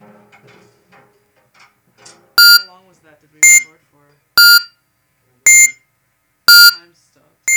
How long was that? Did we record for? Time stopped.